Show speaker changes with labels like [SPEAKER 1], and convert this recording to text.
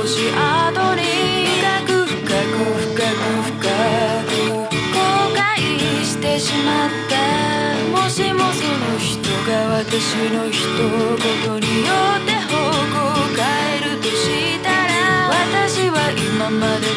[SPEAKER 1] 少し後に深く深く深く深く後悔してしまったもしもその人が私の一言によって方向を変えるとしたら私は今まで